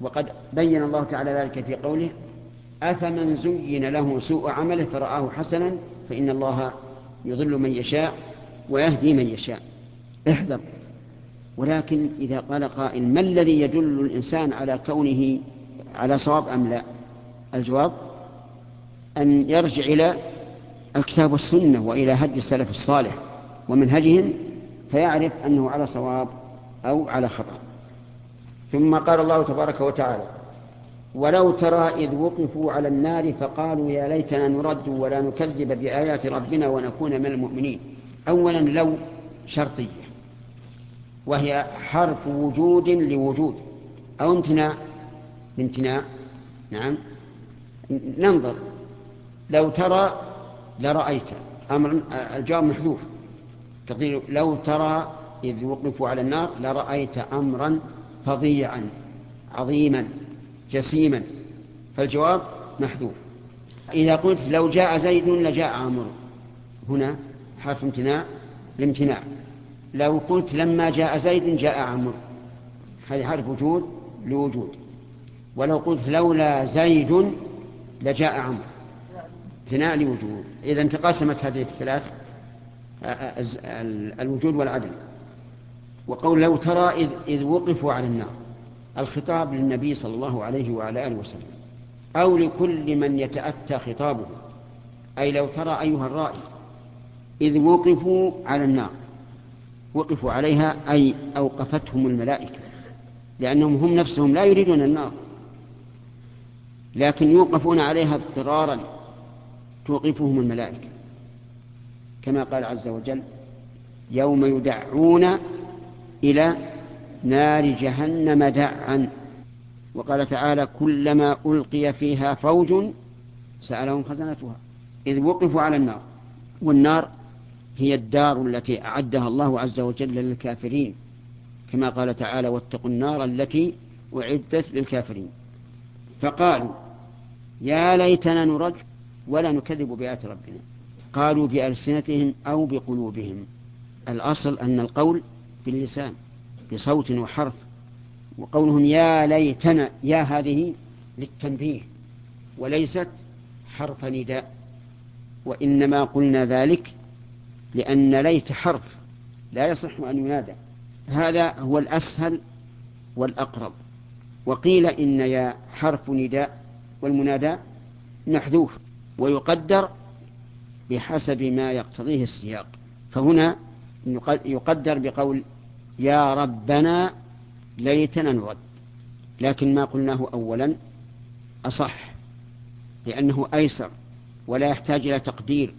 وقد بين الله تعالى ذلك في قوله أفمن زين له سوء عمله فرآه حسنا فإن الله يضل من يشاء ويهدي من يشاء. احذر. ولكن إذا قال قائل ما الذي يدل الإنسان على كونه على صواب أم لا؟ الجواب أن يرجع إلى الكتاب والسنة وإلى هدي السلف الصالح ومنهجهم فيعرف أنه على صواب أو على خطأ. ثم قال الله تبارك وتعالى ولو ترى إذ وقفوا على النار فقالوا يا ليتنا نرد ولا نكذب بآيات ربنا ونكون من المؤمنين. أولا لو شرطية وهي حرف وجود لوجود. أو امتناع لامتناع نعم. ننظر. لو ترى لرأيت. أمر الجواب محذوف. تقول لو ترى إذ وقفوا على النار لرأيت أمرا فظيعا عظيما جسيما. فالجواب محذوف. إذا قلت لو جاء زيد لجاء عمرو. هنا حرف امتناع الامتناع لو قلت لما جاء زيد جاء عمرو. هذه حرف وجود لوجود. ولو قلت لولا زيد لجاء عمرو. امتناع لوجود. إذا تقاسمت هذه الثلاث الوجود والعدم. وقول لو ترى إذ, إذ وقفوا على النار. الخطاب للنبي صلى الله عليه وعلى آله وسلم. أو لكل من يتأتى خطابه. أي لو ترى أيها الرائي. إذ وقفوا على النار. وقفوا عليها أي أوقفتهم الملائكة. لأنهم هم نفسهم لا يريدون النار. لكن يوقفون عليها اضطرارا توقفهم الملائكة. كما قال عز وجل يوم يدعون إلى نار جهنم دعا. وقال تعالى كلما ألقي فيها فوج سألهم خزنتها. إذ وقفوا على النار. والنار هي الدار التي أعدها الله عز وجل للكافرين. كما قال تعالى واتقوا النار التي أعدت للكافرين. فقالوا يا ليتنا نرد ولا نكذب بآيات ربنا. قالوا بألسنتهم أو بقلوبهم. الأصل أن القول باللسان. بصوت وحرف وقولهم يا ليتنا يا هذه للتنبيه وليست حرف نداء وإنما قلنا ذلك لأن ليت حرف لا يصح أن ينادى. هذا هو الأسهل والأقرب. وقيل إن يا حرف نداء والمنادى محذوف ويقدر بحسب ما يقتضيه السياق. فهنا يقدر بقول يا ربنا ليتنا نرد. لكن ما قلناه أولا أصح لأنه أيسر ولا يحتاج إلى تقدير.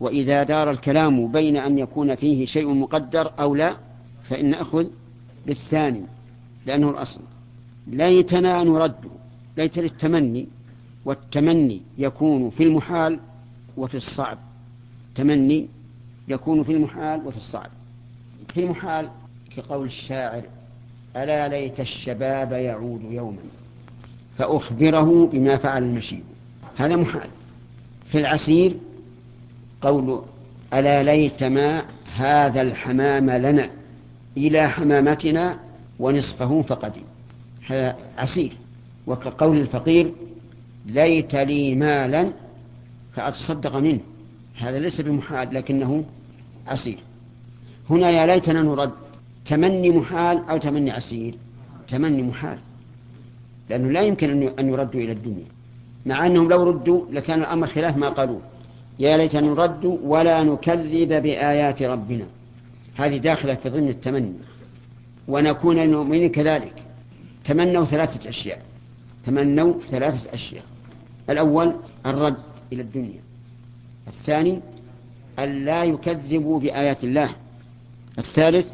وإذا دار الكلام بين أن يكون فيه شيء مقدر أو لا فإن نأخذ بالثاني لأنه الأصل. ليتنا نرد ليت للتمني والتمني يكون في المحال وفي الصعب. تمني يكون في المحال وفي الصعب. في المحال كقول الشاعر ألا ليت الشباب يعود يوما فأخبره بما فعل المشيب. هذا محال. في العسير قول ألا ليت ما هذا الحمام لنا إلى حمامتنا ونصفه فقدي هذا عسير. وكقول الفقير ليت لي مالا فأتصدق منه. هذا ليس بمحال لكنه عسير. هنا يا ليتنا نرد تمني محال أو تمني عسير؟ تمني محال. لأنه لا يمكن أن يردوا إلى الدنيا. مع أنهم لو ردوا لكان الأمر خلاف ما قالوه يا ليت نرد ولا نكذب بآيات ربنا. هذه داخلة في ضمن التمني. ونكون المؤمنين كذلك. تمنوا ثلاثة أشياء. تمنوا ثلاثة أشياء. الأول الرد إلى الدنيا. الثاني أن لا يكذبوا بآيات الله. الثالث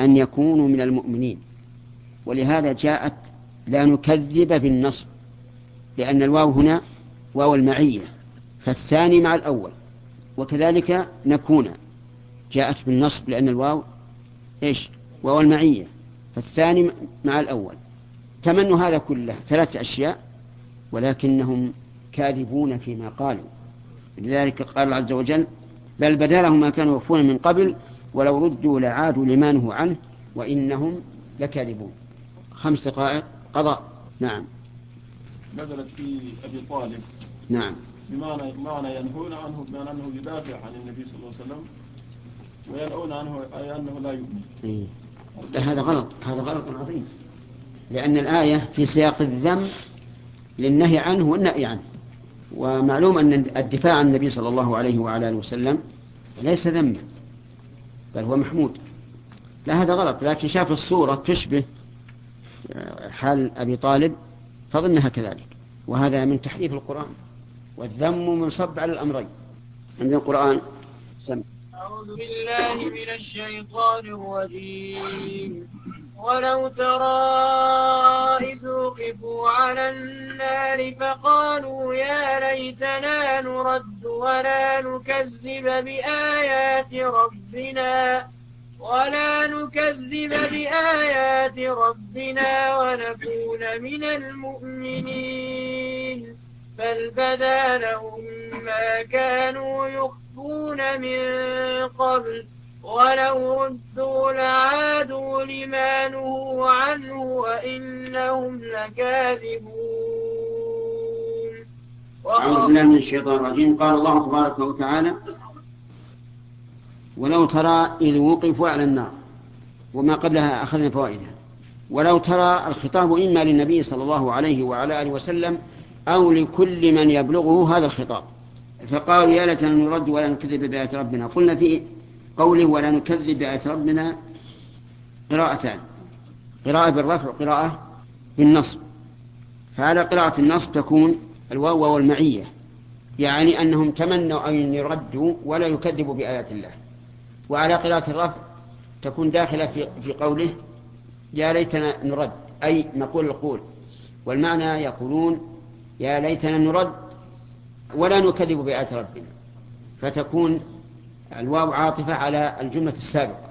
أن يكونوا من المؤمنين. ولهذا جاءت لا نكذب بالنصب لأن الواو هنا واو المعية فالثاني مع الأول وكذلك نكون جاءت بالنصب لأن الواو إيش؟ واو المعية فالثاني مع الأول. تمنوا هذا كله ثلاث أشياء ولكنهم كاذبون فيما قالوا. لذلك قال عز وجل بل بدا لهم ما كانوا يخفون من قبل ولو ردوا لعادوا لما نهوا عنه وإنهم لكاذبون. خمس دقائق. قضاء. نعم. نزلت في أبي طالب. نعم. بمعنى معنى ينهون عنه بمعنى أنه يدافع عن النبي صلى الله عليه وسلم وينهون عنه أي أنه لا يؤمن. إيه. لا هذا غلط. هذا غلط عظيم. لأن الآية في سياق الذم للنهي عنه والنهي عنه. ومعلوم أن الدفاع عن النبي صلى الله عليه وعلى آله وسلم ليس ذما. بل هو محمود. لا هذا غلط لكن شاف الصورة تشبه حال أبي طالب فظنها كذلك. وهذا من تحريف القرآن والذم منصب على الأمرين. عند القرآن سمع أعوذ بالله من الشيطان الرجيم. ولو ترى إذ وقفوا على النار فقالوا يا ليتنا نرد ولا نكذب بآيات ربنا ولا نكذب بآيات ربنا ونكون من المؤمنين. بل بدا لهم ما كانوا يخفون من قبل. ولو ردوا لعادوا لما نهوا عنه وإنهم لكاذبون. أعوذ بالله من الشيطان الرجيم. قال الله تبارك وتعالى ولو ترى إذ وقفوا على النار وما قبلها أخذنا فوائدها. ولو ترى الخطاب إما للنبي صلى الله عليه وعلى آله وسلم أو لكل من يبلغه هذا الخطاب. فقالوا يا ليتنا نرد ولا نكذب بآيات ربنا. قلنا في قوله ولا نكذب بآيات ربنا قراءتان. قراءة بالرفع وقراءة بالنصب. فعلى قراءة النصب تكون الواو والمعية يعني أنهم تمنوا أن يردوا ولا يكذبوا بآيات الله. وعلى قراءة الرفع تكون داخلة في, في قوله يا ليتنا نرد. أي نقول القول. والمعنى يقولون يا ليتنا نرد ولا نكذب بآيات ربنا. فتكون الواو عاطفة على الجملة السابقة.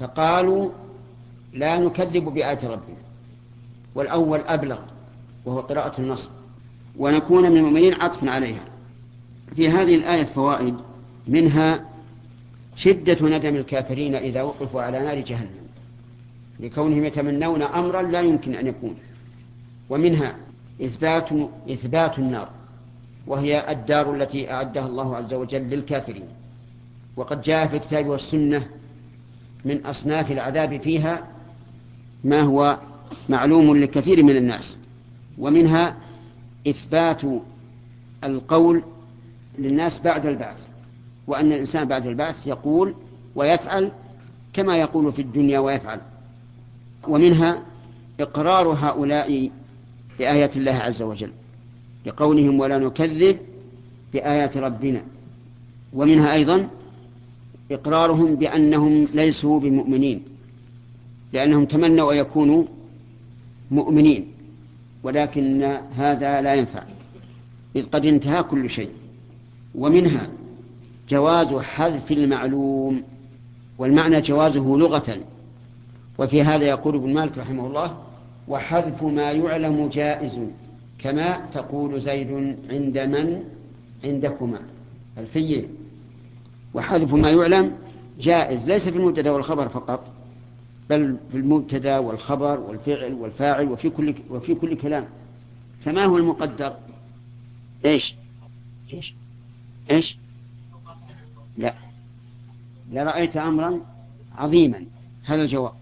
فقالوا لا نكذب بآيات ربنا. والأول أبلغ وهو قراءة النصب ونكون من المؤمنين عطفا عليها. في هذه الآية فوائد. منها شدة ندم الكافرين إذا وقفوا على نار جهنم. لكونهم يتمنون أمرا لا يمكن أن يكون. ومنها إثبات إثبات النار. وهي الدار التي أعدها الله عز وجل للكافرين. وقد جاء في الكتاب والسنة من أصناف العذاب فيها ما هو معلوم لكثير من الناس ومنها إثبات القول للناس بعد البعث وأن الإنسان بعد البعث يقول ويفعل كما يقول في الدنيا ويفعل ومنها إقرار هؤلاء بآيات الله عز وجل لقولهم ولا نكذب بآيات ربنا ومنها أيضا إقرارهم بأنهم ليسوا بمؤمنين لأنهم تمنوا أن يكونوا مؤمنين ولكن هذا لا ينفع. إذ قد انتهى كل شيء ومنها جواز حذف المعلوم والمعنى جوازه لغة. وفي هذا يقول ابن مالك رحمه الله وحذف ما يعلم جائز كما تقول زيد عند من عندكما. الفية. وحذف ما يعلم جائز ليس في المبتدا والخبر فقط بل في المبتدا والخبر والفعل والفاعل وفي كل وفي كل كلام فما هو المقدر؟ إيش؟ إيش؟ إيش؟ لا لرأيت أمرا عظيما هذا الجواب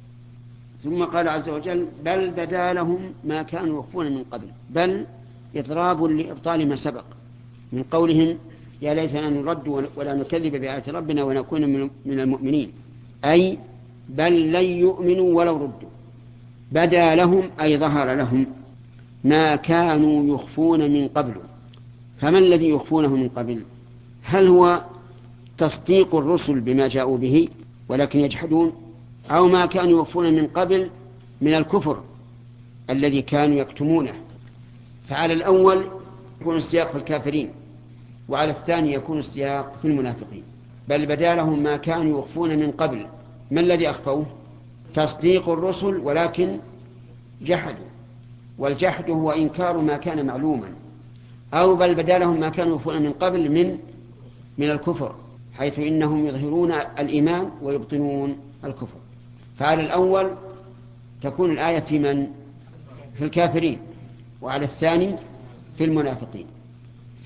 ثم قال عز وجل بل بدا لهم ما كانوا يخفون من قبل بل إضراب لإبطال ما سبق من قولهم يا ليتنا نرد ولا نكذب بآيات ربنا ونكون من المؤمنين. أي بل لن يؤمنوا ولو ردوا. بدا لهم أي ظهر لهم ما كانوا يخفون من قبل. فما الذي يخفونه من قبل؟ هل هو تصديق الرسل بما جاءوا به ولكن يجحدون؟ أو ما كانوا يخفون من قبل من الكفر الذي كانوا يكتمونه؟ فعلى الأول يكون السياق الكافرين. وعلى الثاني يكون السياق في المنافقين. بل بدا لهم ما كانوا يخفون من قبل. ما الذي أخفوه؟ تصديق الرسل ولكن جحدوا. والجحد هو إنكار ما كان معلوما. أو بل بدا لهم ما كانوا يخفون من قبل من من الكفر حيث إنهم يظهرون الإيمان ويبطنون الكفر. فعلى الأول تكون الآية في من؟ في الكافرين. وعلى الثاني في المنافقين.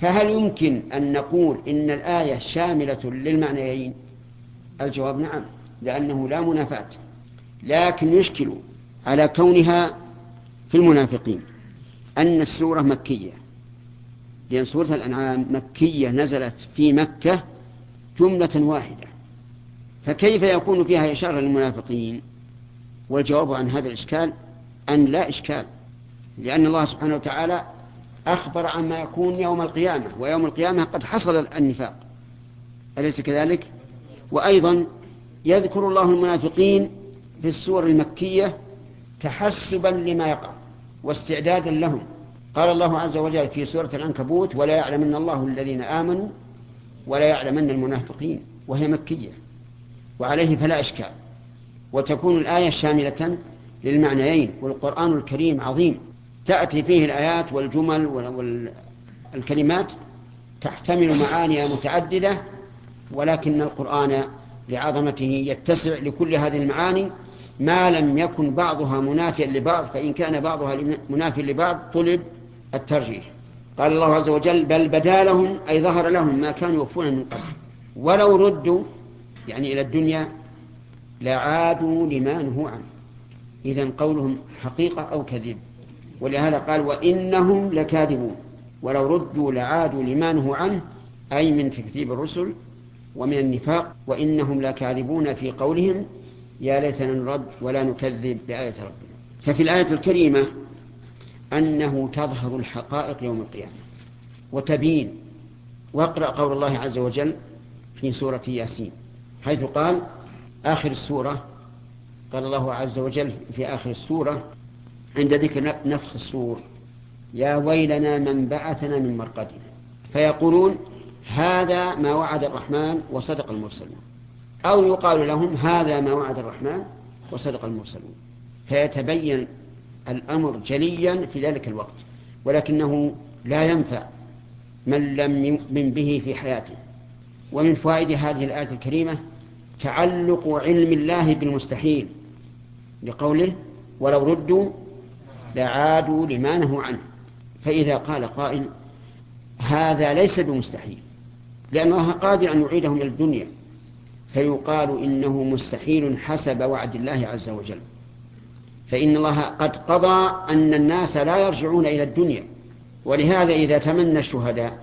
فهل يمكن أن نقول إن الآية شاملة للمعنيين؟ الجواب نعم لأنه لا منافاة. لكن يشكل على كونها في المنافقين أن السورة مكية لأن سورة الأنعام مكية نزلت في مكة جملة واحدة. فكيف يكون فيها إشارة للمنافقين؟ والجواب عن هذا الإشكال أن لا إشكال لأن الله سبحانه وتعالى أخبر عما يكون يوم القيامة ويوم القيامة قد حصل النفاق. أليس كذلك؟ وأيضا يذكر الله المنافقين في السور المكية تحسبا لما يقع واستعدادا لهم. قال الله عز وجل في سورة العنكبوت ولا يعلمن الله الذين آمنوا ولا يعلمن المنافقين. وهي مكية. وعليه فلا إشكال. وتكون الآية شاملة للمعنيين والقرآن الكريم عظيم. تأتي فيه الآيات والجمل والكلمات تحتمل معاني متعددة ولكن القرآن لعظمته يتسع لكل هذه المعاني. ما لم يكن بعضها منافيا لبعض فإن كان بعضها منافيا لبعض طلب الترجيح. قال الله عز وجل بل بدا لهم أي ظهر لهم ما كانوا يخفون من قبل. ولو ردوا يعني إلى الدنيا لعادوا لما نهوا عنه. إذا قولهم حقيقة أو كذب. ولهذا قال وإنهم لكاذبون ولو ردوا لعادوا لما نهوا عنه أي من تكذيب الرسل ومن النفاق وإنهم لكاذبون في قولهم يا ليتنا نرد ولا نكذب بآية ربنا. ففي الآية الكريمة أنه تظهر الحقائق يوم القيامة وتبين واقرأ قول الله عز وجل في سورة ياسين حيث قال آخر السورة قال الله عز وجل في آخر السورة عند ذكر نفخ الصور. يا ويلنا من بعثنا من مرقدنا. فيقولون هذا ما وعد الرحمن وصدق المرسلون. أو يقال لهم هذا ما وعد الرحمن وصدق المرسلون. فيتبين الأمر جليا في ذلك الوقت. ولكنه لا ينفع من لم يؤمن به في حياته. ومن فوائد هذه الآية الكريمة تعلق علم الله بالمستحيل. لقوله ولو ردوا لعادوا لما نهوا عنه. فإذا قال قائل هذا ليس بمستحيل لأن الله قادر أن يعيدهم إلى الدنيا. فيقال إنه مستحيل حسب وعد الله عز وجل. فإن الله قد قضى أن الناس لا يرجعون إلى الدنيا. ولهذا إذا تمنى الشهداء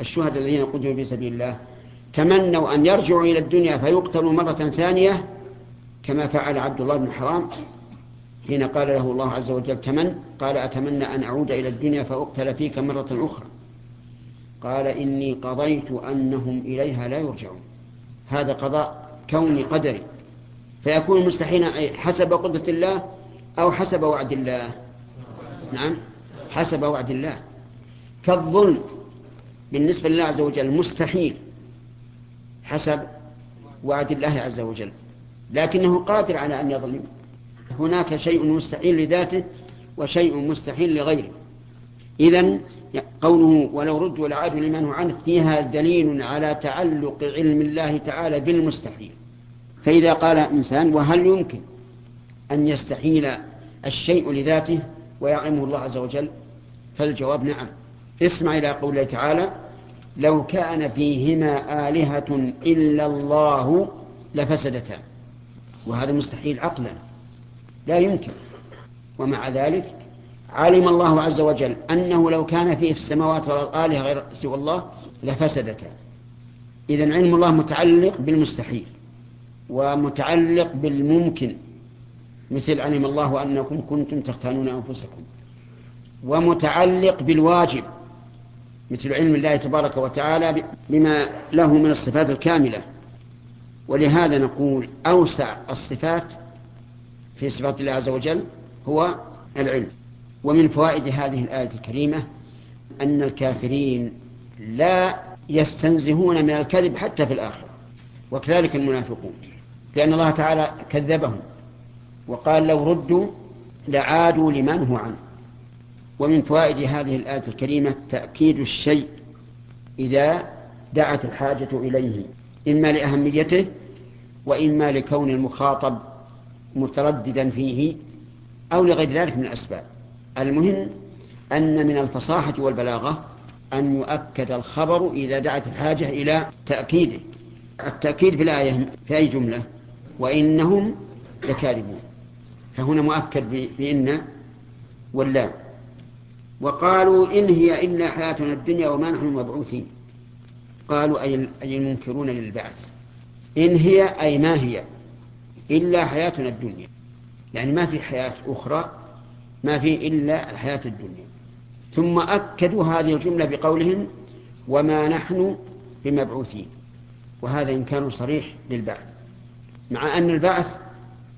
الشهداء الذين قتلوا في سبيل الله تمنوا أن يرجعوا إلى الدنيا فيقتلوا مرة ثانية كما فعل عبد الله بن حرام حين قال له الله عز وجل تمن؟ قال أتمنى أن أعود إلى الدنيا فأقتل فيك مرة أخرى. قال إني قضيت أنهم إليها لا يرجعون. هذا قضاء كوني قدري. فيكون مستحيلا حسب قدرة الله أو حسب وعد الله. نعم حسب وعد الله. كالظلم بالنسبة لله عز وجل مستحيل حسب وعد الله عز وجل لكنه قادر على أن يظلم هناك شيء مستحيل لذاته وشيء مستحيل لغيره. إذا قوله ولو ردوا لعادوا لمن عنه فيها دليل على تعلق علم الله تعالى بالمستحيل. فإذا قال إنسان وهل يمكن أن يستحيل الشيء لذاته ويعلمه الله عز وجل؟ فالجواب نعم. اسمع إلى قوله تعالى لو كان فيهما آلهة إلا الله لفسدتا. وهذا مستحيل عقلا. لا يمكن. ومع ذلك علم الله عز وجل أنه لو كان فيه في السماوات والأرض آلهة غير سوى الله لفسدتا. إذا علم الله متعلق بالمستحيل ومتعلق بالممكن. مثل علم الله أنكم كنتم تختانون أنفسكم. ومتعلق بالواجب. مثل علم الله تبارك وتعالى بما له من الصفات الكاملة. ولهذا نقول أوسع الصفات في صفات الله عز وجل هو العلم. ومن فوائد هذه الآية الكريمة أن الكافرين لا يستنزهون من الكذب حتى في الآخرة وكذلك المنافقون لأن الله تعالى كذبهم وقال لو ردوا لعادوا لما نهوا عنه. ومن فوائد هذه الآية الكريمة تأكيد الشيء إذا دعت الحاجة إليه إما لأهميته وإما لكون المخاطب مترددا فيه أو لغير ذلك من الأسباب. المهم أن من الفصاحة والبلاغة أن يؤكد الخبر إذا دعت الحاجة إلى تأكيده. التأكيد في الآية في أي جملة؟ وإنهم لكاذبون. فهنا مؤكد بإن واللام وقالوا إن هي إلا حياتنا الدنيا وما نحن مبعوثين. قالوا أي المنكرون للبعث. إن هي أي ما هي؟ إلا حياتنا الدنيا. يعني ما في حياة أخرى ما في إلا الحياة الدنيا. ثم أكدوا هذه الجملة بقولهم وما نحن بمبعوثين. وهذا إنكار صريح للبعث. مع أن البعث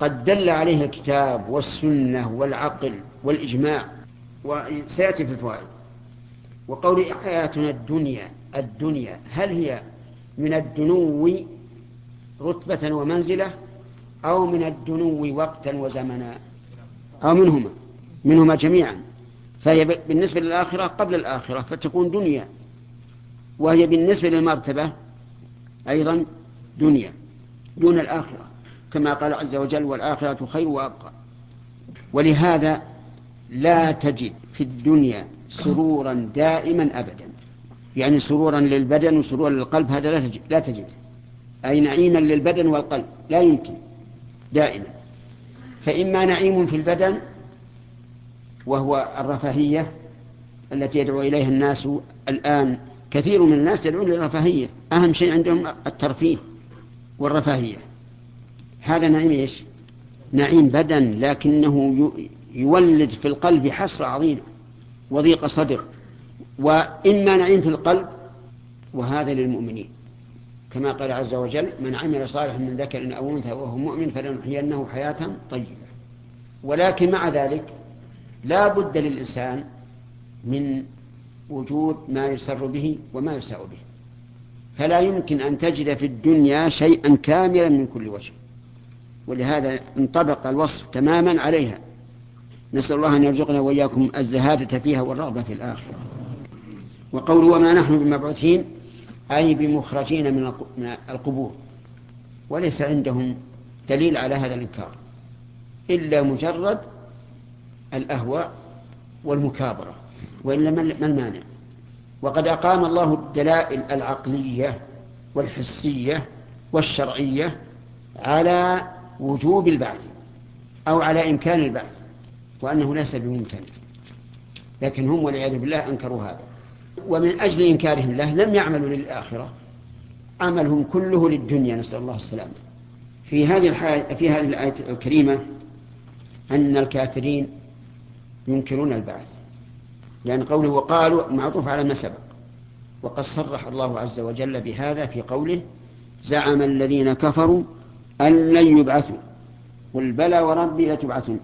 قد دل عليه الكتاب والسنة والعقل والإجماع وسيأتي في الفوائد. وقول حياتنا الدنيا الدنيا هل هي من الدنو رتبة ومنزلة؟ أو من الدنو وقتا وزمنا أو منهما منهما جميعا. فهي بالنسبة للآخرة قبل الآخرة فتكون دنيا. وهي بالنسبة للمرتبة أيضا دنيا دون الآخرة. كما قال عز وجل والآخرة خير وأبقى. ولهذا لا تجد في الدنيا سرورا دائما أبدا. يعني سرورا للبدن وسرورا للقلب هذا لا تجد, لا تجد. أي نعيما للبدن والقلب لا يمكن. دائما. فإما نعيم في البدن وهو الرفاهية التي يدعو إليها الناس الآن. كثير من الناس يدعون للرفاهية. أهم شيء عندهم الترفيه والرفاهية. هذا نعيم إيش؟ نعيم بدن لكنه يولد في القلب حسرة عظيمة وضيق صدر. وإما نعيم في القلب وهذا للمؤمنين. كما قال عز وجل من عمل صالحا من ذكر أو أنثى وهو مؤمن فلنحيينه حياة طيبة. ولكن مع ذلك لا بد للإنسان من وجود ما يسر به وما يساء به. فلا يمكن أن تجد في الدنيا شيئا كاملا من كل وجه. ولهذا انطبق الوصف تماما عليها. نسأل الله أن يرزقنا وإياكم الزهادة فيها والرغبة في الآخرة. وقوله وما نحن بمبعوثين أي بمخرجين من القبور. وليس عندهم دليل على هذا الإنكار إلا مجرد الأهواء والمكابرة وإلا ما المانع. وقد أقام الله الدلائل العقلية والحسية والشرعية على وجوب البعث أو على إمكان البعث وأنه ليس بممكن لكن هم والعياذ بالله أنكروا هذا. ومن أجل إنكارهم له لم يعملوا للآخرة. عملهم كله للدنيا نسأل الله السلامة. في هذه الحاجة في هذه الآية الكريمة أن الكافرين ينكرون البعث. لأن قوله وقالوا معطوف على ما سبق. وقد صرح الله عز وجل بهذا في قوله زعم الذين كفروا أن لن يبعثوا. قل بلى وربي لتبعثون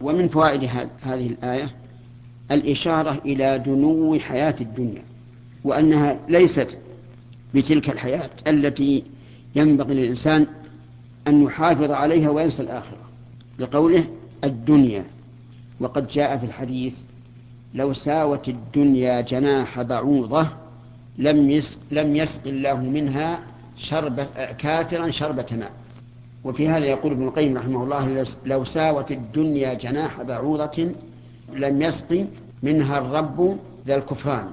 ومن فوائد هذه الآية الإشارة إلى دنو حياة الدنيا وأنها ليست بتلك الحياة التي ينبغي للإنسان أن يحافظ عليها وينسى الآخرة. لقوله الدنيا وقد جاء في الحديث لو ساوت الدنيا جناح بعوضة لم يسق, لم يسق الله منها شربة كافرا شربة ماء وفي هذا يقول ابن القيم رحمه الله لو ساوت الدنيا جناح بعوضة لم يسق منها الرب ذا الكفران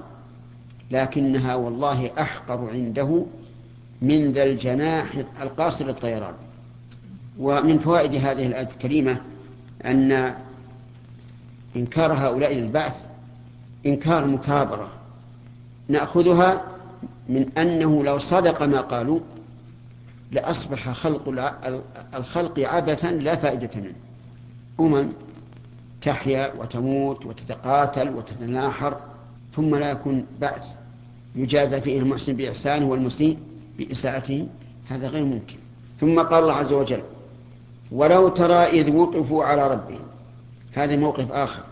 لكنها والله أحقر عنده من ذا الجناح القاصر الطيران. ومن فوائد هذه الآية الكريمة أن إنكار هؤلاء للبعث إنكار مكابرة. نأخذها من أنه لو صدق ما قالوا لأصبح خلق الخلق عبثا لا فائدة منه. أمم تحيا وتموت وتتقاتل وتتناحر ثم لا يكون بعث يجازى فيه المحسن بإحسانه والمسيء بإساءته هذا غير ممكن. ثم قال الله عز وجل ولو ترى إذ وقفوا على ربهم هذا موقف آخر.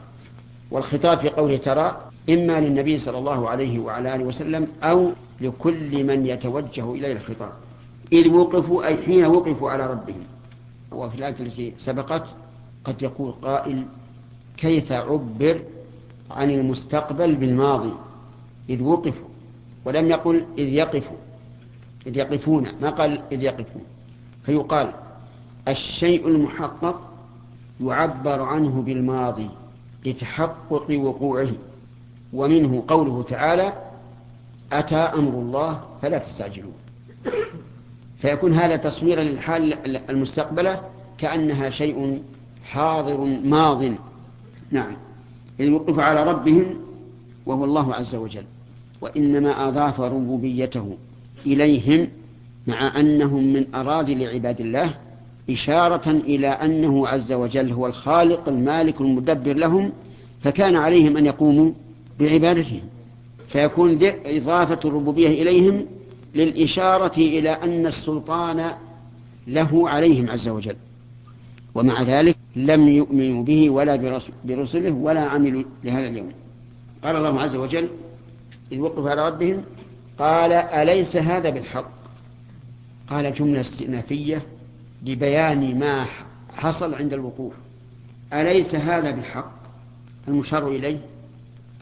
والخطاب في قوله ترى إما للنبي صلى الله عليه وعلى آله وسلم أو لكل من يتوجه إليه الخطاب. إذ وقفوا أي حين وقفوا على ربهم. وفي الآية التي سبقت قد يقول قائل كيف عبر عن المستقبل بالماضي؟ إذ وقفوا. ولم يقل إذ يقفوا. إذ يقفون. ما قال إذ يقفون؟ فيقال الشيء المحقق يعبر عنه بالماضي لتحقق وقوعه. ومنه قوله تعالى أتى أمر الله فلا تستعجلوه. فيكون هذا تصويرا للحال المستقبلة كأنها شيء حاضر ماض. نعم. إذ وقف على ربهم وهو الله عز وجل. وإنما أضاف ربوبيته إليهم مع أنهم من أراضي لعباد الله إشارة إلى أنه عز وجل هو الخالق المالك المدبر لهم فكان عليهم أن يقوموا بعبادتهم. فيكون إضافة الربوبية إليهم للإشارة إلى أن السلطان له عليهم عز وجل. ومع ذلك لم يؤمنوا به ولا برسله ولا عملوا لهذا اليوم. قال الله عز وجل إذ وقفوا على ربهم قال أليس هذا بالحق؟ قال جملة استئنافية لبيان ما حصل عند الوقوف. أليس هذا بالحق؟ المشار إليه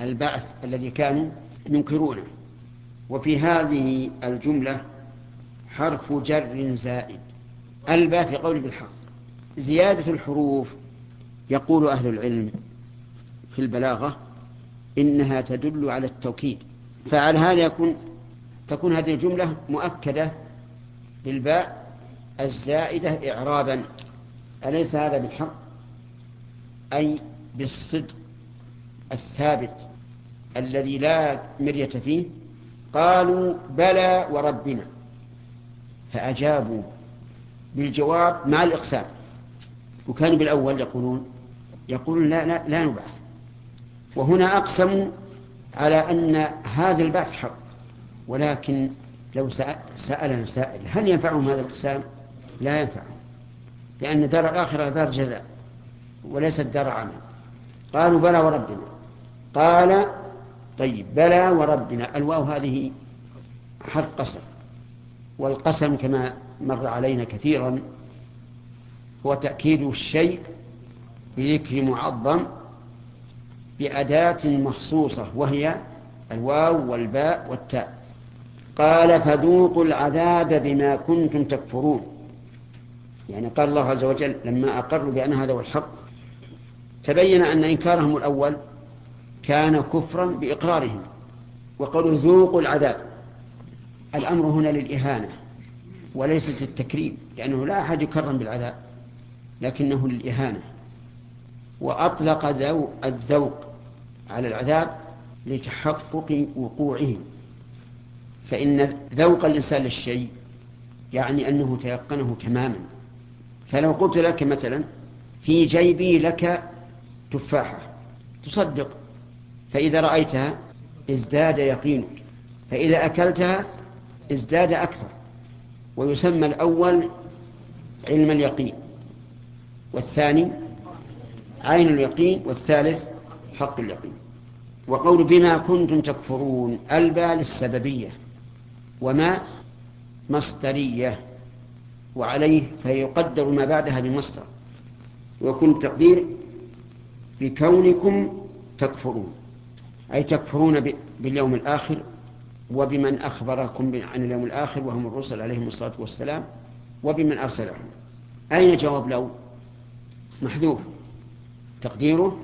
البعث الذي كانوا ينكرونه. وفي هذه الجملة حرف جر زائد. ألبى في قول بالحق. زيادة الحروف. يقول أهل العلم في البلاغة إنها تدل على التوكيد. فعلى هذا يكون تكون هذه الجملة مؤكدة بالباء الزائدة إعرابا. أليس هذا بالحق؟ أي بالصدق الثابت الذي لا مرية فيه؟ قالوا بلى وربنا. فأجابوا بالجواب مع الإقسام. وكانوا بالأول يقولون يقولون لا, لا, لا نبعث. وهنا أقسموا على أن هذا البعث حق. ولكن لو سألنا سائل هل ينفعهم هذا الإقسام لا ينفعهم. لأن دار الآخرة دار جزاء وليست دار عمل. قالوا بلى وربنا. قال طيب بلى وربنا. الواو هذه حرف قسم. والقسم كما مر علينا كثيرا هو تأكيد الشيء بذكر معظم بأداة مخصوصة وهي الواو والباء والتاء. قال فذوقوا العذاب بما كنتم تكفرون. يعني قال الله عز وجل لما أقروا بأن هذا هو الحق تبين أن إنكارهم الأول كان كفرا بإقرارهم وقالوا ذوقوا العذاب الأمر هنا للإهانة وليست للتكريم لأنه لا أحد يكرم بالعذاب. لكنه للإهانة. وأطلق الذوق على العذاب لتحقق وقوعه. فإن ذوق الإنسان للشيء يعني أنه تيقنه تماما. فلو قلت لك مثلا في جيبي لك تفاحة تصدق. فإذا رأيتها ازداد يقينك فإذا أكلتها ازداد أكثر. ويسمى الأول علم اليقين. والثاني عين اليقين والثالث حق اليقين. وقول بما كنتم تكفرون البى للسببية وما مصدرية وعليه فيقدر ما بعدها بمصدر. ويكون التقدير بكونكم تكفرون أي تكفرون باليوم الآخر وبمن أخبركم عن اليوم الآخر وهم الرسل عليهم الصلاة والسلام وبمن أرسلهم. أين جواب لو؟ محذوف. تقديره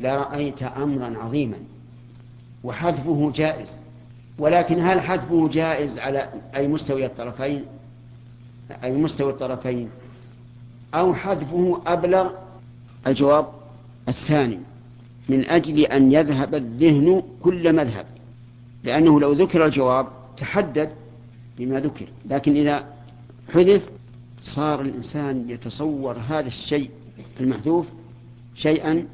لرأيت أمرا عظيما وحذفه جائز ولكن هل حذفه جائز على أي مستوي الطرفين؟ أي مستوي الطرفين؟ أو حذفه أبلغ؟ الجواب الثاني من أجل أن يذهب الذهن كل مذهب لأنه لو ذكر الجواب تحدد بما ذكر لكن إذا حذف صار الإنسان يتصور هذا الشيء المحذوف شيئا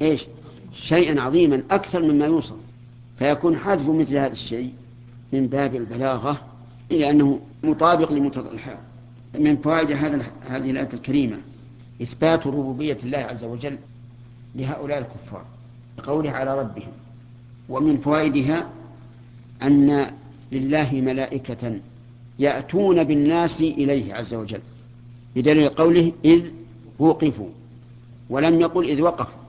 إيش؟ شيئا عظيما أكثر مما يوصف. فيكون حذف مثل هذا الشيء من باب البلاغة لأنه مطابق لمقتضى الحال. من فوائد هذا هذه الآية الكريمة إثبات ربوبية الله عز وجل لهؤلاء الكفار بقوله على ربهم. ومن فوائدها أن لله ملائكة يأتون بالناس إليه عز وجل بدليل قوله إذ وقفوا ولم يقل إذ وقفوا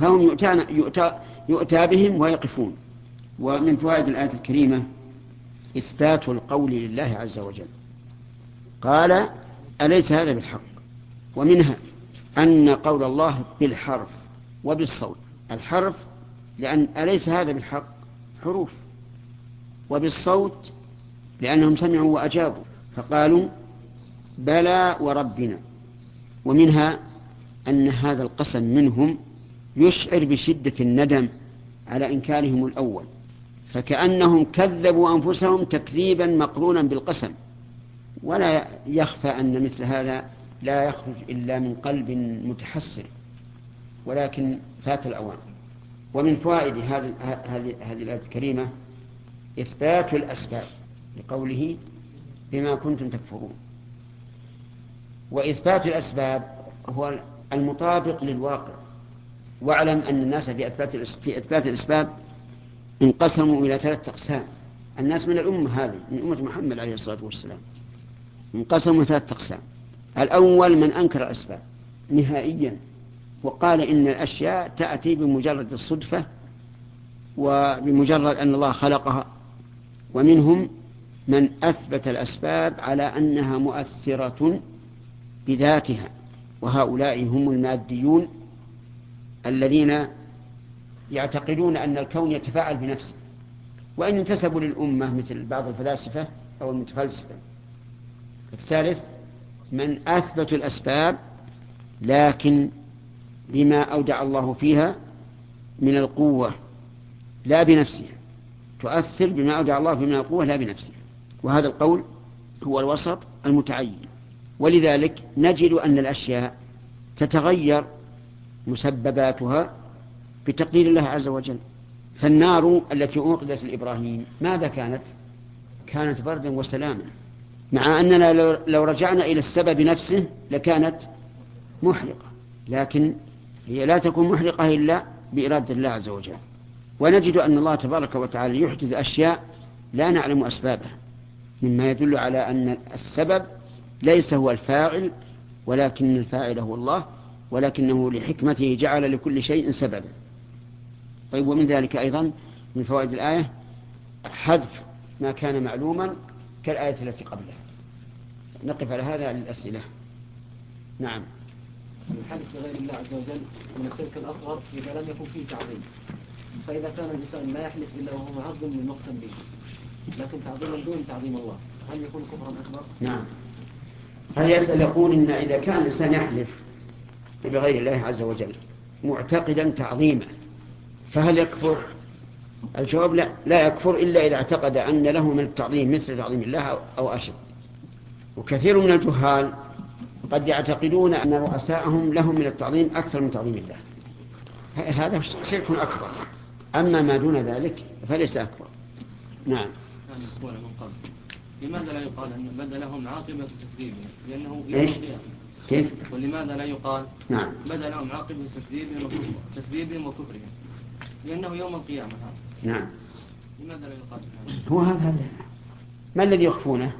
فهم يؤتى, يؤتى, يؤتى بهم ويقفون. ومن فوائد الآية الكريمة إثبات القول لله عز وجل. قال أليس هذا بالحق؟ ومنها أن قول الله بالحرف وبالصوت. الحرف لأن أليس هذا بالحق؟ حروف. وبالصوت لأنهم سمعوا وأجابوا فقالوا بلى وربنا. ومنها أن هذا القسم منهم يشعر بشدة الندم على إنكارهم الأول فكأنهم كذبوا أنفسهم تكذيبا مقرونا بالقسم. ولا يخفى أن مثل هذا لا يخرج إلا من قلب متحسر ولكن فات الأوان. ومن فوائد هذه هذه الآية الكريمة إثبات الأسباب لقوله بما كنتم تكفرون. وإثبات الأسباب هو المطابق للواقع. واعلم أن الناس في إثبات في إثبات الأسباب انقسموا إلى ثلاثة أقسام. الناس من الأمة هذه من أمة محمد عليه الصلاة والسلام انقسموا ثلاثة أقسام. الأول من أنكر الأسباب نهائيا وقال إن الأشياء تأتي بمجرد الصدفة وبمجرد أن الله خلقها. ومنهم من أثبت الأسباب على أنها مؤثرة بذاتها وهؤلاء هم الماديون الذين يعتقدون أن الكون يتفاعل بنفسه وإن انتسبوا للأمة مثل بعض الفلاسفة أو المتفلسفة. الثالث من أثبتوا الأسباب لكن بما أودع الله فيها من القوة لا بنفسها. تؤثر بما أودع الله فيه من القوة لا بنفسها. وهذا القول هو الوسط المتعين. ولذلك نجد أن الأشياء تتغير مسبباتها بتقدير الله عز وجل. فالنار التي أوقدت لإبراهيم ماذا كانت؟ كانت بردا وسلاما. مع أننا لو رجعنا إلى السبب نفسه لكانت محرقة. لكن هي لا تكون محرقة إلا بإرادة الله عز وجل. ونجد أن الله تبارك وتعالى يحدث أشياء لا نعلم أسبابها. مما يدل على أن السبب ليس هو الفاعل ولكن الفاعل هو الله ولكنه لحكمته جعل لكل شيء سببا. طيب ومن ذلك أيضا من فوائد الآية حذف ما كان معلوما كالآية التي قبلها. نقف على هذا للأسئلة نعم. الحلف لغير الله عز وجل من الشرك الأصغر إذا لم يكن فيه تعظيم. فإذا كان الإنسان لا يحلف إلا وهو معظم للمقسم به لكن تعظيما دون تعظيم الله هل يكون كفرا أكبر؟ نعم. هل يسأل يقول إن إذا كان الإنسان يحلف بغير الله عز وجل معتقدا تعظيمه فهل يكفر؟ الجواب لا لا يكفر إلا إذا اعتقد أن له من التعظيم مثل تعظيم الله أو أشد. وكثير من الجهال قد يعتقدون أن رؤساءهم لهم من التعظيم أكثر من تعظيم الله. هذا شرك أكبر. أما ما دون ذلك فليس أكبر. نعم. لماذا لا يقال أن بدا لهم عاقبة تكذيبهم لأنه إيش؟ كيف؟ ولماذا لا يقال نعم. بدا لهم عاقبة تكذيبهم وكفرهم وكفرهم؟ لأنه يوم القيامة هذا. نعم. لماذا لا يقال هو هذا ما الذي يخفونه؟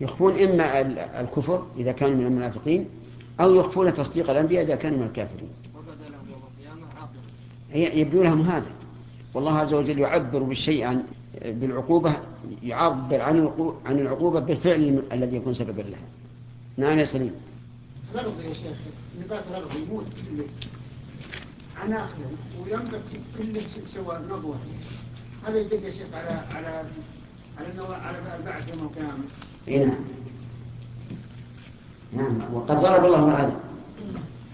يخفون إما الكفر إذا كانوا من المنافقين أو يخفون تصديق الأنبياء إذا كانوا من الكافرين. وبدا لهم يوم القيامة عاقبة. يبدو لهم هذا. والله عز وجل يعبر بالشيء عن بالعقوبة يعبر عن عن العقوبة بالفعل الذي يكون سببا لها. نعم يا سليم. الأرض يا شيخ نبات الأرض يموت كله عناخله وينبت كله سوى نضوة هذا يدل يا شيخ على على على النوع على البعث يوم القيامة. اي نعم. نعم. وقد ضرب الله هذا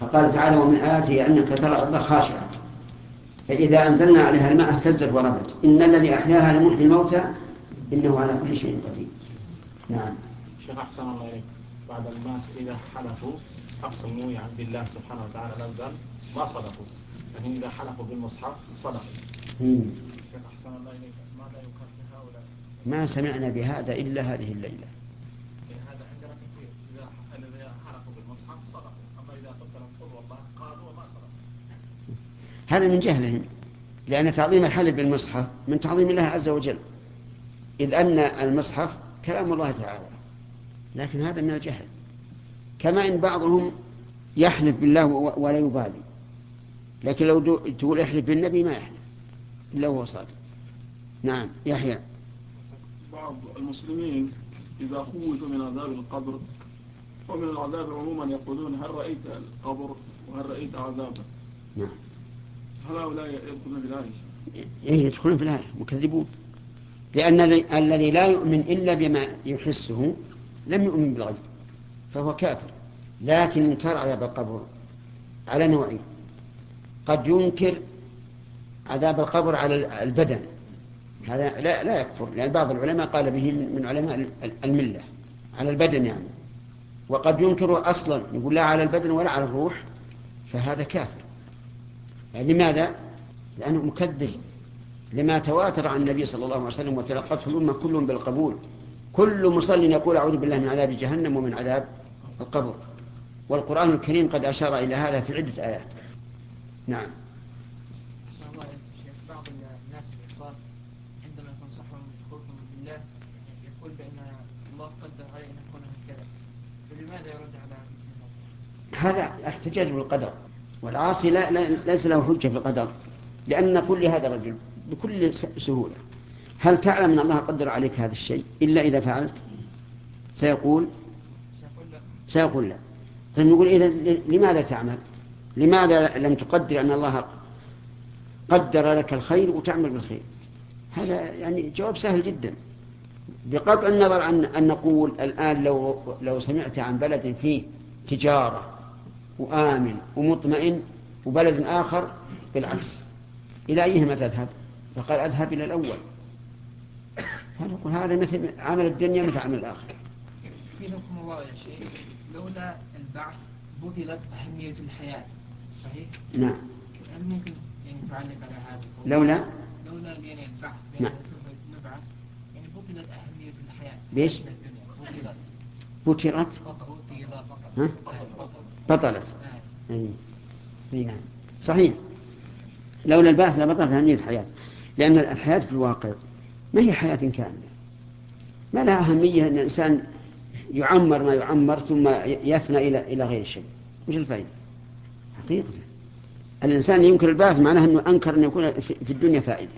فقال تعالى ومن آياته أنك ترى الأرض خاشعة. فإذا أنزلنا عليها الماء اهتزت وربت إن الذي أحياها لمحيي الموتى إنه على كل شيء قدير. نعم. شيخ أحسن الله إليك. بعد الناس إذا حلفوا أقسموا يعني بالله سبحانه وتعالى نزل ما صدقوا. لكن إذا حلفوا بالمصحف صدقوا. شيخ أحسن الله إليك. ماذا يكفي هؤلاء؟ ما سمعنا بهذا إلا هذه الليلة. إيه، هذا عندنا كثير. إذا حلفوا بالمصحف صدقوا. أما إذا قلت لهم قل والله قالوا وما صدقوا. هذا من جهلهم لأن تعظيم الحلف بالمصحف من تعظيم الله عز وجل إذ أن المصحف كلام الله تعالى. لكن هذا من الجهل. كما إن بعضهم يحلف بالله ولا يبالي. لكن لو تقول احلف بالنبي ما يحلف إلا هو صادق. نعم يحيى. بعض المسلمين إذا خوفوا من عذاب القبر ومن العذاب عموما يقولون هل رأيت القبر وهل رأيت عذابه؟ نعم. هؤلاء يدخلون في الآية يدخلون في الآية مكذبون. لأن الذي لا يؤمن إلا بما يحسه لم يؤمن بالغيب فهو كافر. لكن إنكار عذاب القبر على نوعين. قد ينكر عذاب القبر على البدن. هذا لا لا يكفر لأن بعض العلماء قال به من علماء الملة على البدن يعني. وقد ينكر أصلا يقول لا على البدن ولا على الروح فهذا كافر. لماذا؟ لأنه مكذب لما تواتر عن النبي صلى الله عليه وسلم وتلقته الأمة كلهم بالقبول. كل مصل يقول أعوذ بالله من عذاب جهنم ومن عذاب القبر. والقرآن الكريم قد أشار إلى هذا في عدة آيات. نعم. الله شيخ بعض الناس عندما تنصحهم بالله يقول بأن الله قدر عليه أن يكون هكذا. فلماذا يرد على هذا احتجاج بالقدر. والعاصي لا, لا ليس له حجة في القدر لأن نقول لهذا الرجل بكل سهولة. هل تعلم أن الله قدر عليك هذا الشيء؟ إلا إذا فعلت؟ سيقول؟ سيقول لا. طيب نقول إذا لماذا تعمل؟ لماذا لم تقدر أن الله قدر لك الخير وتعمل بالخير؟ هذا يعني جواب سهل جدا. بقطع النظر عن أن نقول الآن لو لو سمعت عن بلد فيه تجارة وآمن ومطمئن وبلد آخر بالعكس. إلى أيهما تذهب؟ فقال أذهب إلى الأول. فنقول هذا مثل عمل الدنيا مثل عمل الآخرة؟ في حكم الله يا شيخ. لولا البعث بطلت أهمية الحياة صحيح؟ نعم. هل ممكن يعني تعلق على هذا لولا؟ لولا يعني البعث نعم. نبعث يعني بطلت أهمية الحياة. بيش؟ بطلت. بطرت ها؟ بطلت. أي. أي نعم. صحيح. لولا البعث لبطلت أهمية الحياة. لأن الحياة في الواقع ما هي حياة كاملة. ما لها أهمية أن الإنسان يعمر ما يعمر ثم يفنى إلى إلى غير شيء. وش الفائدة حقيقة. الإنسان ينكر البعث معناه أنه أنكر أن يكون في الدنيا فائدة.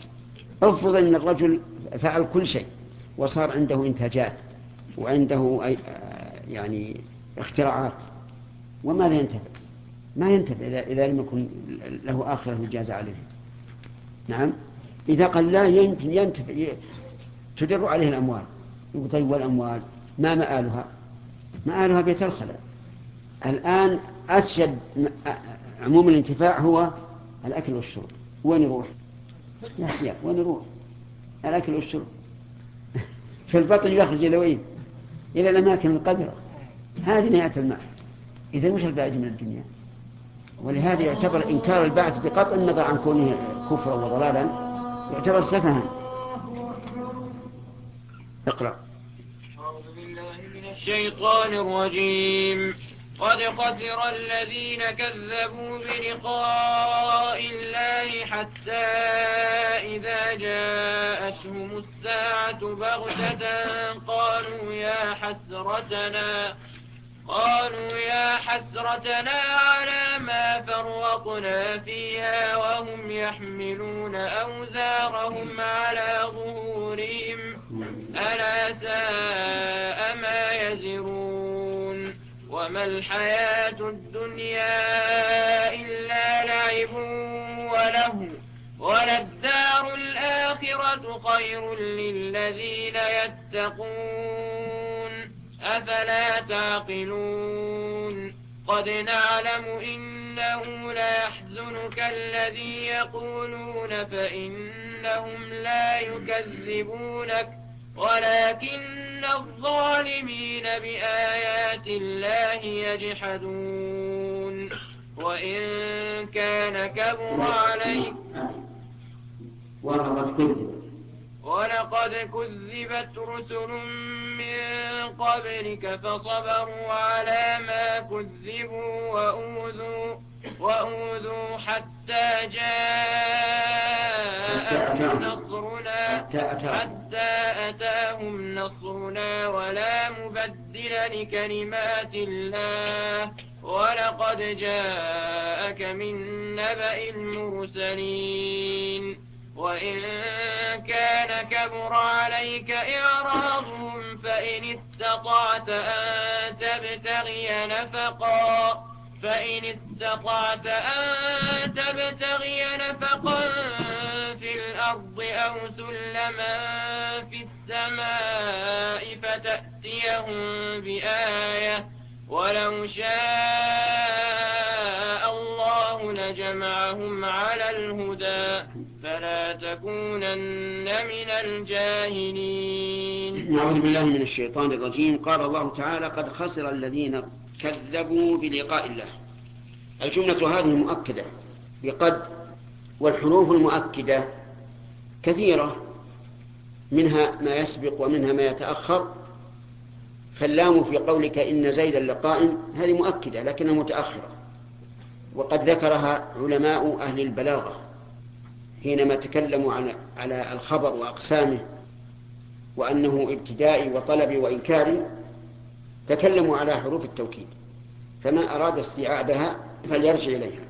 افرض أن الرجل فعل كل شيء وصار عنده إنتاجات وعنده يعني اختراعات. وماذا ينتفع؟ ما ينتفع إذا, إذا لم يكن له آخرة مجازة عليه. نعم؟ إذا قال لا يمكن ينتفع تدر عليه الأموال. يقول طيب والأموال ما مآلها؟ مآلها بيت الخلاء. الآن أشد عموم الانتفاع هو الأكل والشرب. وين يروح؟ لا وين يروح؟ الأكل والشرب. في البطن يخرج إلى وين؟ إلى الأماكن القذرة. هذه نهاية الماء. إذا وش الفائدة من الدنيا؟ ولهذا يعتبر إنكار البعث بقطع النظر عن كونه كفرا وضلالا يعتبر سفها. اقرأ. أعوذ بالله من الشيطان الرجيم. قد خسر الذين كذبوا بلقاء الله حتى إذا جاءتهم الساعة بغتة قالوا يا حسرتنا. قالوا يا حسرتنا على ما فرطنا فيها وهم يحملون أوزارهم على ظهورهم. ألا ساء ما يزرون. وما الحياة الدنيا إلا لعب وله وللدار الآخرة خير للذين يتقون. أفلا تعقلون؟ قد نعلم إنه ليحزنك الذي يقولون فإنهم لا يكذبونك ولكن الظالمين بآيات الله يجحدون. وإن كان كبر عليك. ولقد كذبت رسل من قبلك فصبروا على ما كذبوا وأوذوا, وأوذوا حتى جاءهم نصرنا. حتى أتاهم نصرنا ولا مبدل لكلمات الله. ولقد جاءك من نبأ المرسلين. وإن كان كبر عليك إعراضهم فإن استطعت أن تبتغي نفقا فإن استطعت أن تبتغي نفقا في الأرض أو سلما في السماء فتأتيهم بآية. ولو شاء الله لجمعهم على الهدى. فلا تكونن من الجاهلين. نعوذ بالله من الشيطان الرجيم. قال الله تعالى قد خسر الذين كذبوا بلقاء الله. الجملة هذه مؤكدة. بقد والحروف المؤكدة كثيرة. منها ما يسبق ومنها ما يتأخر. فاللام في قولك إن زيدا لقائم هذه مؤكدة لكنها متأخرة. وقد ذكرها علماء أهل البلاغة. حينما تكلموا على على الخبر وأقسامه وأنه ابتدائي وطلبي وإنكاري تكلموا على حروف التوكيد. فمن أراد استيعابها فليرجع إليها.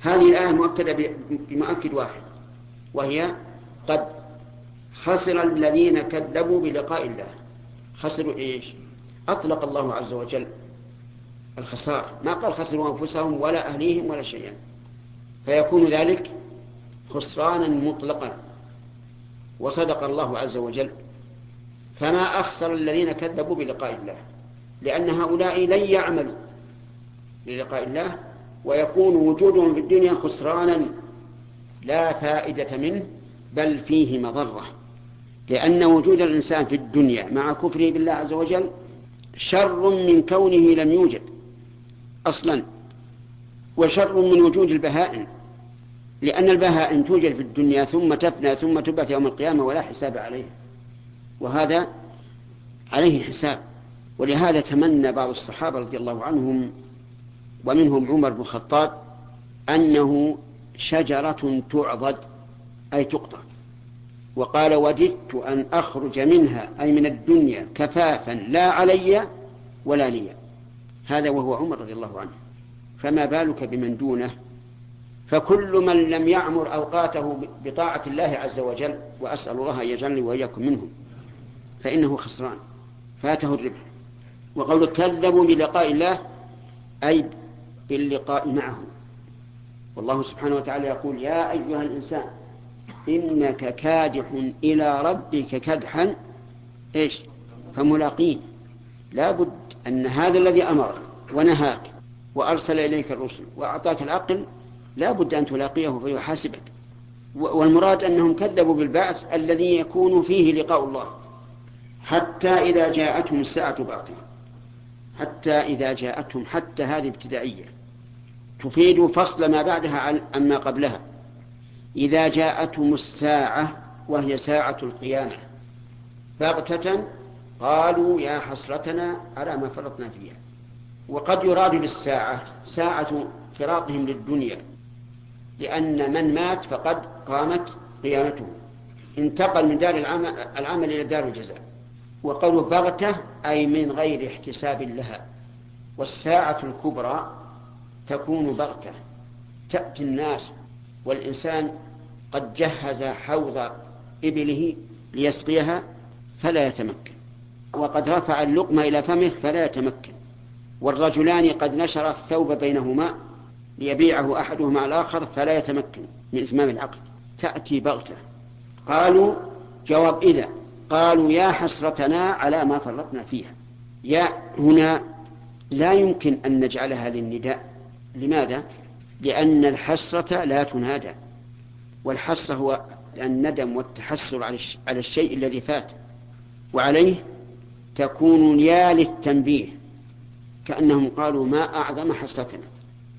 هذه الآية مؤكدة بمؤكد واحد وهي قد خسر الذين كذبوا بلقاء الله. خسروا إيش؟ أطلق الله عز وجل الخسار ما قال خسروا أنفسهم ولا أهليهم ولا شيئا. فيكون ذلك خسرانا مطلقا وصدق الله عز وجل فما أخسر الذين كذبوا بلقاء الله لأن هؤلاء لن يعملوا للقاء الله ويكون وجودهم في الدنيا خسرانا لا فائدة منه بل فيه مضرة. لأن وجود الإنسان في الدنيا مع كفره بالله عز وجل شر من كونه لم يوجد أصلا وشر من وجود البهائم. لأن البهائم توجد في الدنيا ثم تفنى ثم تبعث يوم القيامة ولا حساب عليها وهذا عليه حساب. ولهذا تمنى بعض الصحابة رضي الله عنهم ومنهم عمر بن الخطاب أنه شجرة تعضد أي تقطع. وقال وددت أن أخرج منها أي من الدنيا كفافا لا علي ولا لي. هذا وهو عمر رضي الله عنه. فما بالك بمن دونه؟ فكل من لم يعمر أوقاته بطاعة الله عز وجل وأسأل الله أن يجعلني وإياكم منهم فإنه خسران فاته الربح. وقول كذبوا بلقاء الله أي باللقاء معه. والله سبحانه وتعالى يقول يا أيها الإنسان إنك كادح إلى ربك كدحا إيش؟ فملاقين. لا بد أن هذا الذي أمرك ونهاك وأرسل إليك الرسل وأعطاك العقل لا بد أن تلاقيه فيحاسبك. والمراد أنهم كذبوا بالبعث الذي يكون فيه لقاء الله. حتى إذا جاءتهم الساعة بغتة حتى إذا جاءتهم حتى هذه ابتدائية. تفيد فصل ما بعدها عما قبلها. إذا جاءتهم الساعة وهي ساعة القيامة. بغتة قالوا يا حسرتنا على ما فرطنا فيها. وقد يراد بالساعة ساعة فراقهم للدنيا. لأن من مات فقد قامت قيامته انتقل من دار العمل, إلى دار الجزاء. وقول بغتة أي من غير احتساب لها. والساعة الكبرى تكون بغتة. تأتي الناس والإنسان قد جهز حوض إبله ليسقيها فلا يتمكن. وقد رفع اللقمة إلى فمه فلا يتمكن. والرجلان قد نشر الثوب بينهما ليبيعه أحدهما الآخر فلا يتمكن من إتمام العقد. تأتي بغتة. قالوا جواب إذا. قالوا يا حسرتنا على ما فرطنا فيها. يا هنا لا يمكن أن نجعلها للنداء. لماذا؟ لأن الحسرة لا تنادى. والحسرة هو الندم والتحسر على الشيء الذي فات. وعليه تكون يا للتنبيه. كأنهم قالوا ما أعظم حسرتنا.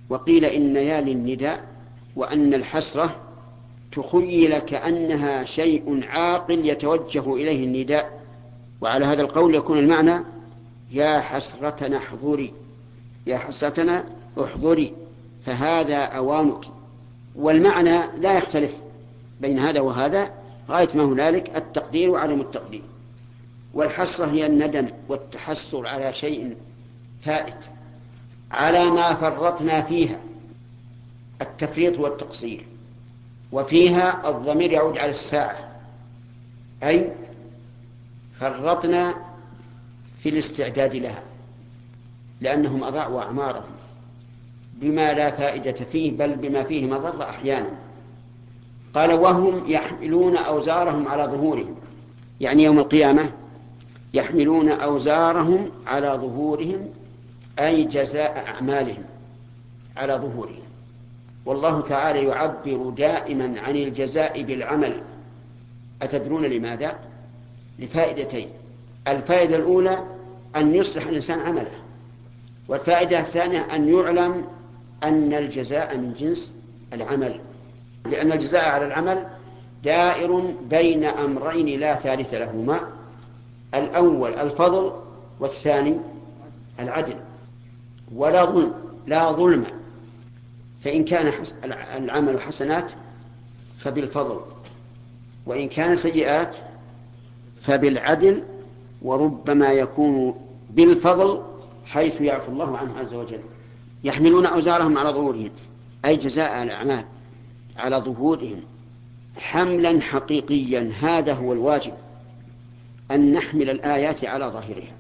وقيل إن يا للنداء وأن الحسرة تخيل كأنها شيء عاقل يتوجه إليه النداء. وعلى هذا القول يكون المعنى يا حسرتنا احضري يا حسرتنا احضري فهذا أوانك. والمعنى لا يختلف بين هذا وهذا غاية ما هنالك التقدير وعدم التقدير. والحسرة هي الندم والتحسر على شيء فائت. على ما فرطنا فيها التفريط والتقصير. وفيها الضمير يعود على الساعة. أي فرطنا في الاستعداد لها لأنهم أضاعوا أعمارهم بما لا فائدة فيه بل بما فيه مضرة أحيانا. قال وهم يحملون أوزارهم على ظهورهم. يعني يوم القيامة يحملون أوزارهم على ظهورهم أي جزاء أعمالهم على ظهورهم. والله تعالى يعبر دائما عن الجزاء بالعمل. أتدرون لماذا؟ لفائدتين. الفائدة الأولى أن يصلح الإنسان عمله. والفائدة الثانية أن يعلم أن الجزاء من جنس العمل. لأن الجزاء على العمل دائر بين أمرين لا ثالث لهما. الأول الفضل والثاني العدل. ولا ظلم لا ظلم. فإن كان العمل حسنات فبالفضل وإن كان سيئات فبالعدل وربما يكون بالفضل حيث يعفو الله عنه عز وجل. يحملون أوزارهم على ظهورهم أي جزاء الأعمال على ظهورهم. حملا حقيقيا هذا هو الواجب أن نحمل الآيات على ظاهرها.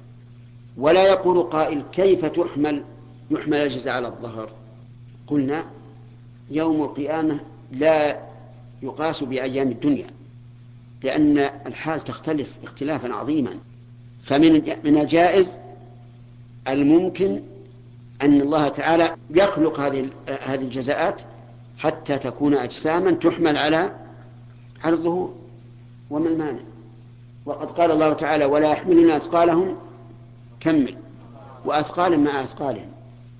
ولا يقول قائل كيف تحمل يحمل الجزاء على الظهر. قلنا يوم القيامة لا يقاس بأيام الدنيا لأن الحال تختلف اختلافا عظيما. فمن من الجائز الممكن أن الله تعالى يخلق هذه هذه الجزاءات حتى تكون أجساما تحمل على على الظهور وما المانع؟ وقد قال الله تعالى ولا يحملون أثقالهم كمل وأثقال مع أثقالهم.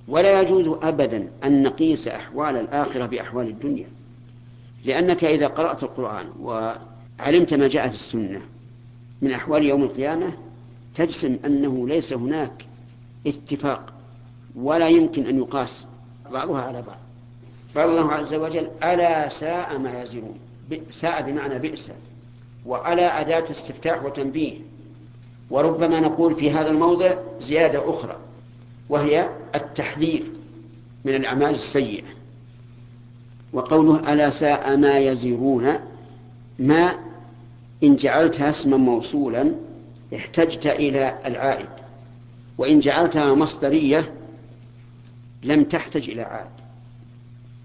ولا يجوز أبدا أن نقيس أحوال الآخرة بأحوال الدنيا لأنك إذا قرأت القرآن وعلمت ما جاء في السنة من أحوال يوم القيامة تجزم أنه ليس هناك اتفاق ولا يمكن أن يقاس بعضها على بعض. قال الله عز وجل ألا ساء ما يزرون ساء بمعنى بئس وألا أداة استفتاح وتنبيه. وربما نقول في هذا الموضع زيادة أخرى. وهي التحذير من الأعمال السيئة. وقوله ألا ساء ما يزرون ما إن جعلتها اسما موصولا احتجت إلى العائد وإن جعلتها مصدرية لم تحتج إلى عائد.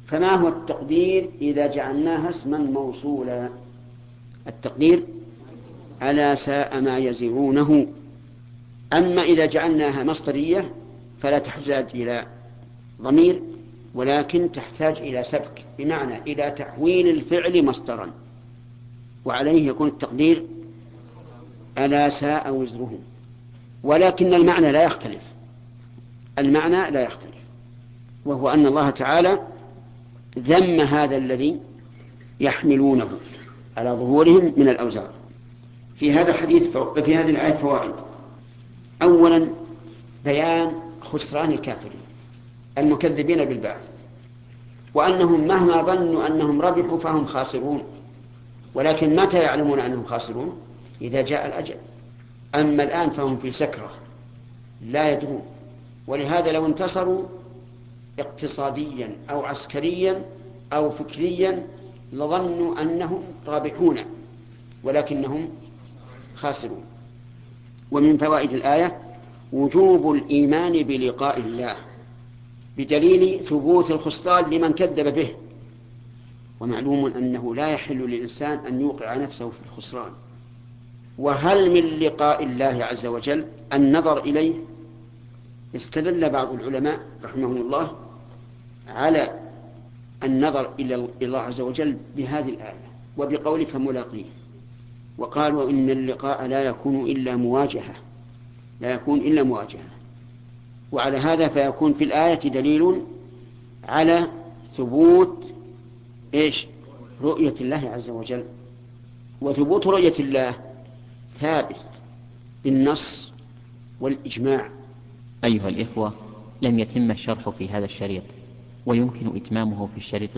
فما هو التقدير إذا جعلناها اسما موصولا؟ التقدير ألا ساء ما يزرونه. أما إذا جعلناها مصدرية فلا تحتاج إلى ضمير ولكن تحتاج إلى سبك بمعنى إلى تحويل الفعل مصدرا. وعليه يكون التقدير ألا ساء وزرهم ولكن المعنى لا يختلف. المعنى لا يختلف. وهو أن الله تعالى ذم هذا الذي يحملونه على ظهورهم من الأوزار. في هذا الحديث في هذه الآية فوائد. أولا بيان خسران الكافرين المكذبين بالبعث. وأنهم مهما ظنوا أنهم ربحوا فهم خاسرون. ولكن متى يعلمون أنهم خاسرون؟ إذا جاء الأجل. أما الآن فهم في سكرة لا يدرون. ولهذا لو انتصروا اقتصاديا أو عسكريا أو فكريا لظنوا أنهم رابحون ولكنهم خاسرون. ومن فوائد الآية وجوب الإيمان بلقاء الله بدليل ثبوت الخسران لمن كذب به. ومعلوم أنه لا يحل للإنسان أن يوقع نفسه في الخسران وهل من لقاء الله عز وجل النظر إليه؟ استدل بعض العلماء رحمهم الله على النظر إلى الله عز وجل بهذه الآية وبقول فملاقيه. وقالوا إن اللقاء لا يكون إلا مواجهة. لا يكون إلا مواجهة. وعلى هذا فيكون في الآية دليل على ثبوت إيش؟ رؤية الله عز وجل. وثبوت رؤية الله ثابت بالنص والإجماع. أيها الإخوة لم يتم الشرح في هذا الشريط ويمكن إتمامه في الشريط